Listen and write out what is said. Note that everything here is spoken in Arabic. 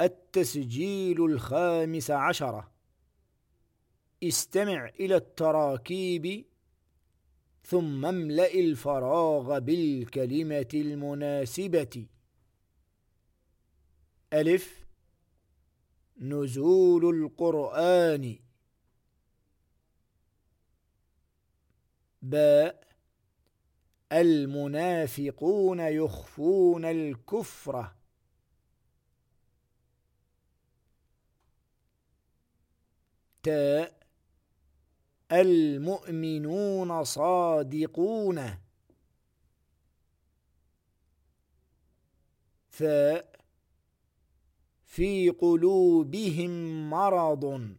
التسجيل الخامس عشرة. استمع إلى التراكيب ثم املأ الفراغ بالكلمة المناسبة. ألف. نزول القرآن. باء. المنافقون يخفون الكفر. تاء المؤمنون صادقون. ثاء في قلوبهم مرض.